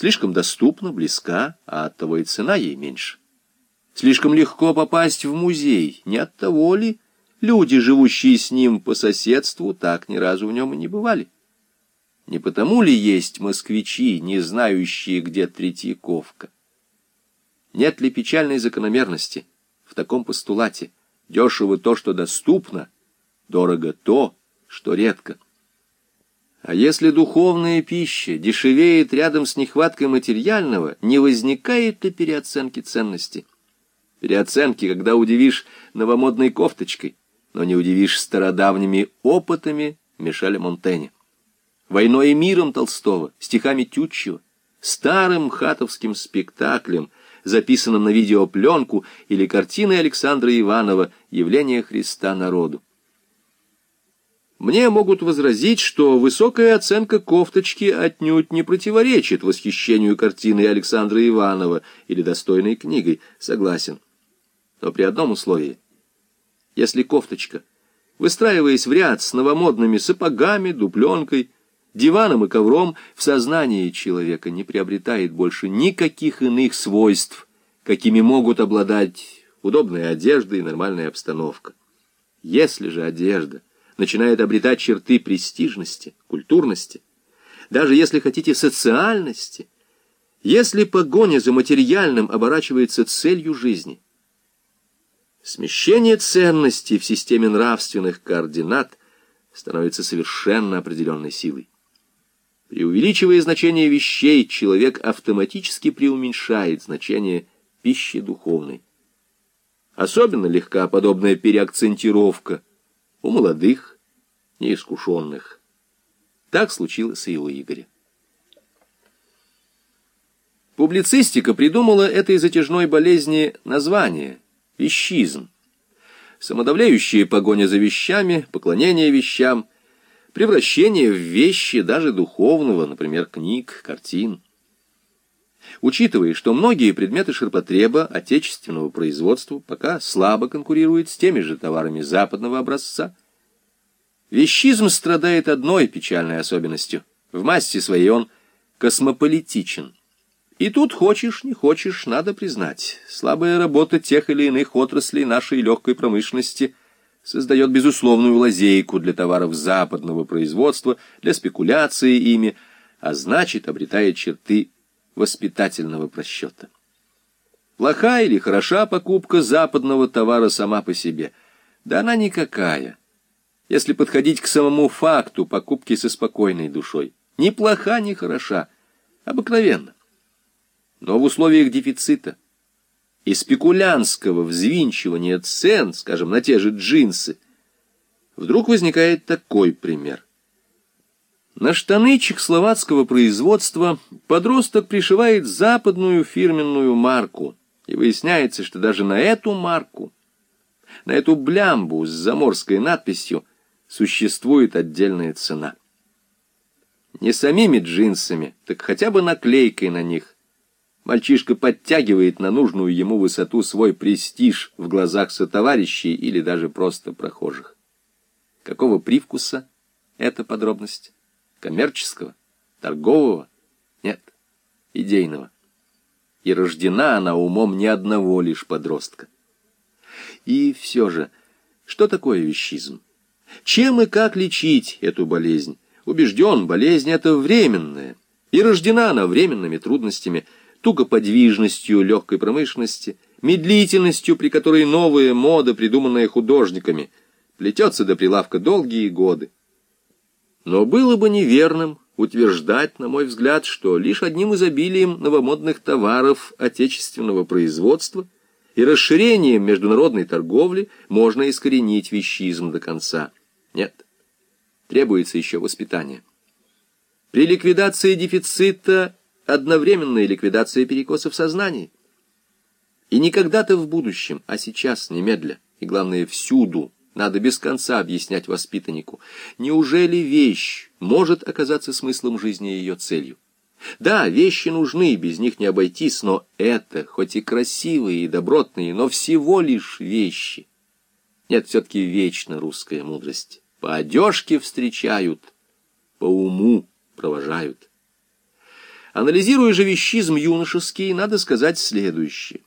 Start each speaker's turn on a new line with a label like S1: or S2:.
S1: слишком доступна, близка, а оттого и цена ей меньше. Слишком легко попасть в музей, не от того ли люди, живущие с ним по соседству, так ни разу в нем и не бывали? Не потому ли есть москвичи, не знающие, где Третьяковка? Нет ли печальной закономерности в таком постулате? Дешево то, что доступно, дорого то, что редко. А если духовная пища дешевеет рядом с нехваткой материального, не возникает ли переоценки ценности? Переоценки, когда удивишь новомодной кофточкой, но не удивишь стародавними опытами Мишеля Монтэня. «Войной и миром» Толстого, стихами Тютчева, старым хатовским спектаклем, записанным на видеопленку или картиной Александра Иванова «Явление Христа народу». Мне могут возразить, что высокая оценка кофточки отнюдь не противоречит восхищению картиной Александра Иванова или достойной книгой. Согласен. Но при одном условии. Если кофточка, выстраиваясь в ряд с новомодными сапогами, дупленкой, диваном и ковром, в сознании человека не приобретает больше никаких иных свойств, какими могут обладать удобная одежда и нормальная обстановка. Если же одежда начинает обретать черты престижности, культурности, даже если хотите социальности, если погоня за материальным оборачивается целью жизни. Смещение ценностей в системе нравственных координат становится совершенно определенной силой. Преувеличивая значение вещей, человек автоматически преуменьшает значение пищи духовной. Особенно легка подобная переакцентировка у молодых, неискушенных. Так случилось и у Игоря. Публицистика придумала этой затяжной болезни название – вещизм. Самодавляющая погоня за вещами, поклонение вещам, превращение в вещи даже духовного, например, книг, картин. Учитывая, что многие предметы ширпотреба отечественного производства пока слабо конкурируют с теми же товарами западного образца – Вещизм страдает одной печальной особенностью. В массе своей он космополитичен. И тут, хочешь, не хочешь, надо признать, слабая работа тех или иных отраслей нашей легкой промышленности создает безусловную лазейку для товаров западного производства, для спекуляции ими, а значит, обретает черты воспитательного просчета. Плохая или хороша покупка западного товара сама по себе? Да она никакая если подходить к самому факту покупки со спокойной душой. Ни плоха, ни хороша, обыкновенно. Но в условиях дефицита и спекулянского взвинчивания цен, скажем, на те же джинсы, вдруг возникает такой пример. На штаны чехословацкого производства подросток пришивает западную фирменную марку, и выясняется, что даже на эту марку, на эту блямбу с заморской надписью существует отдельная цена. Не самими джинсами, так хотя бы наклейкой на них. Мальчишка подтягивает на нужную ему высоту свой престиж в глазах сотоварищей или даже просто прохожих. Какого привкуса эта подробность? Коммерческого? Торгового? Нет, идейного. И рождена она умом ни одного лишь подростка. И все же, что такое вещизм? Чем и как лечить эту болезнь? Убежден, болезнь это временная, и рождена она временными трудностями, тугоподвижностью легкой промышленности, медлительностью, при которой новая мода, придуманная художниками, плетется до прилавка долгие годы. Но было бы неверным утверждать, на мой взгляд, что лишь одним изобилием новомодных товаров отечественного производства и расширением международной торговли можно искоренить вещизм до конца. Нет, требуется еще воспитание. При ликвидации дефицита одновременная ликвидация перекосов сознания. И не когда-то в будущем, а сейчас, немедля, и главное, всюду, надо без конца объяснять воспитаннику, неужели вещь может оказаться смыслом жизни и ее целью. Да, вещи нужны, без них не обойтись, но это, хоть и красивые и добротные, но всего лишь вещи. Нет, все-таки вечно русская мудрость. По одежке встречают, по уму провожают. Анализируя же вещизм юношеский, надо сказать следующее.